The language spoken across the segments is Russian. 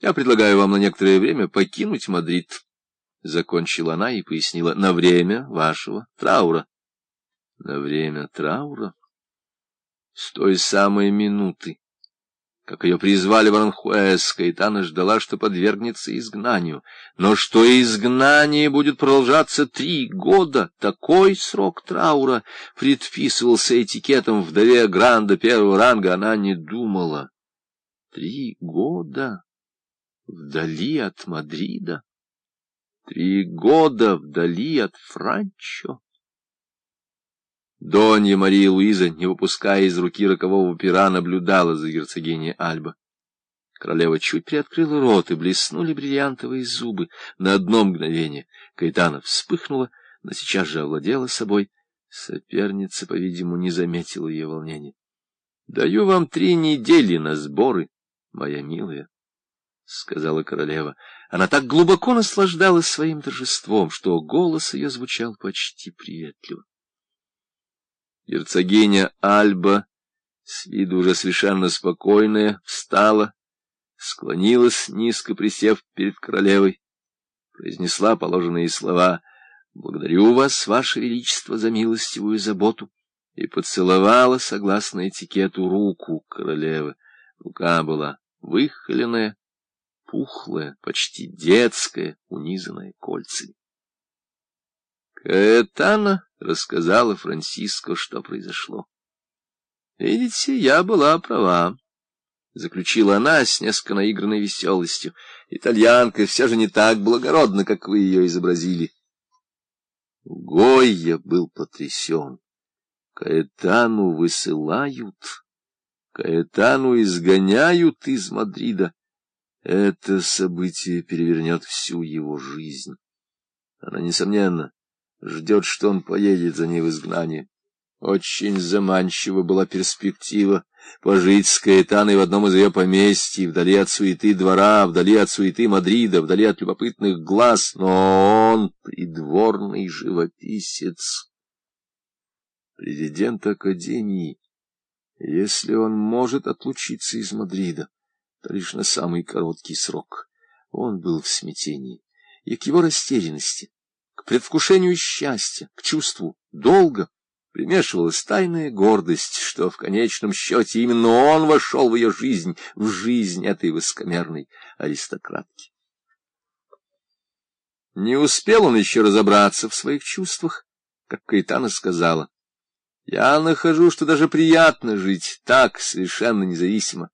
Я предлагаю вам на некоторое время покинуть Мадрид. Закончила она и пояснила, на время вашего траура. На время траура? С той самой минуты, как ее призвали в Аранхуэс, Каэтана ждала, что подвергнется изгнанию. Но что изгнание будет продолжаться три года, такой срок траура предписывался этикетом вдове Гранда первого ранга, она не думала. Три года вдали от Мадрида, три года вдали от Франчо. Донья Мария Луиза, не выпуская из руки рокового пера, наблюдала за герцогиней Альба. Королева чуть приоткрыла рот, и блеснули бриллиантовые зубы. На одно мгновение Каэтана вспыхнула, но сейчас же овладела собой. Соперница, по-видимому, не заметила ее волнения. — Даю вам три недели на сборы, моя милая, — сказала королева. Она так глубоко наслаждалась своим торжеством, что голос ее звучал почти приветливо. Герцогиня Альба, с виду уже совершенно спокойная, встала, склонилась, низко присев перед королевой, произнесла положенные слова «Благодарю вас, ваше величество, за милостивую заботу» и поцеловала, согласно этикету, руку королевы. Рука была выхоленная, пухлая, почти детская, унизанная кольцами. Каэтана рассказала Франциско, что произошло. «Видите, я была права», — заключила она с несколько наигранной веселостью. «Итальянка все же не так благородна, как вы ее изобразили». Гойя был потрясен. Каэтану высылают, Каэтану изгоняют из Мадрида. Это событие перевернет всю его жизнь. Она, несомненно, ждет, что он поедет за ней в изгнание. Очень заманчива была перспектива пожить с Каэтаной в одном из ее поместьй, вдали от суеты двора, вдали от суеты Мадрида, вдали от любопытных глаз, но он придворный живописец, президент Академии. Если он может отлучиться из Мадрида, лишь на самый короткий срок. Он был в смятении, и к его растерянности к предвкушению счастья, к чувству долга примешивалась тайная гордость, что в конечном счете именно он вошел в ее жизнь, в жизнь этой высокомерной аристократки. Не успел он еще разобраться в своих чувствах, как Каэтана сказала. «Я нахожу, что даже приятно жить так, совершенно независимо.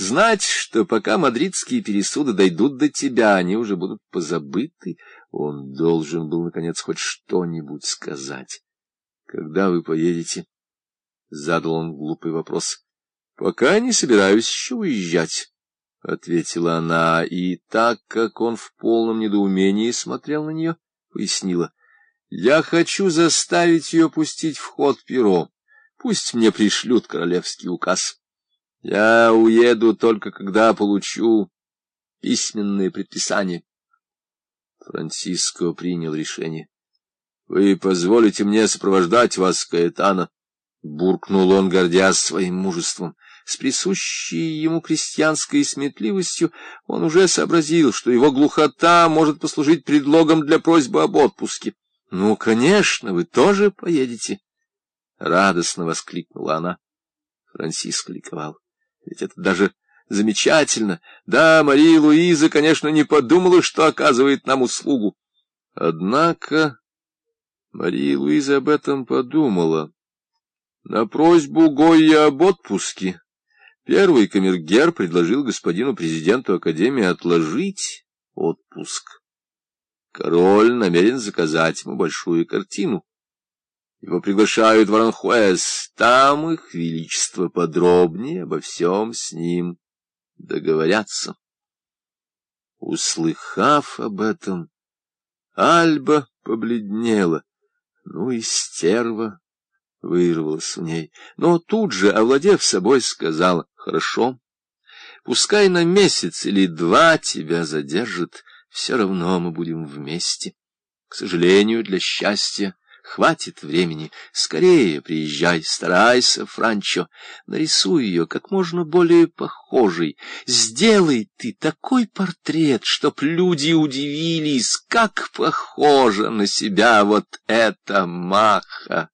Знать, что пока мадридские пересуды дойдут до тебя, они уже будут позабыты». Он должен был, наконец, хоть что-нибудь сказать. — Когда вы поедете? — задал он глупый вопрос. — Пока не собираюсь еще уезжать, — ответила она, и так как он в полном недоумении смотрел на нее, пояснила. — Я хочу заставить ее пустить в ход перо. Пусть мне пришлют королевский указ. Я уеду только когда получу письменное предписание. Франциско принял решение. — Вы позволите мне сопровождать вас, Каэтана? — буркнул он, гордясь своим мужеством. С присущей ему крестьянской сметливостью он уже сообразил, что его глухота может послужить предлогом для просьбы об отпуске. — Ну, конечно, вы тоже поедете! — радостно воскликнула она. Франциско ликовал. Ведь это даже Замечательно. Да, Мария Луиза, конечно, не подумала, что оказывает нам услугу. Однако Мария Луиза об этом подумала. На просьбу Гойя об отпуске первый камергер предложил господину президенту Академии отложить отпуск. Король намерен заказать ему большую картину. Его приглашают в Аранхуэс, там их величество подробнее обо всем с ним договорятся. Услыхав об этом, Альба побледнела. Ну и стерва вырвалась в ней. Но тут же, овладев собой, сказала, «Хорошо, пускай на месяц или два тебя задержат, все равно мы будем вместе. К сожалению, для счастья Хватит времени. Скорее приезжай, старайся, Франчо. Нарисуй ее как можно более похожей. Сделай ты такой портрет, чтоб люди удивились, как похожа на себя вот эта маха.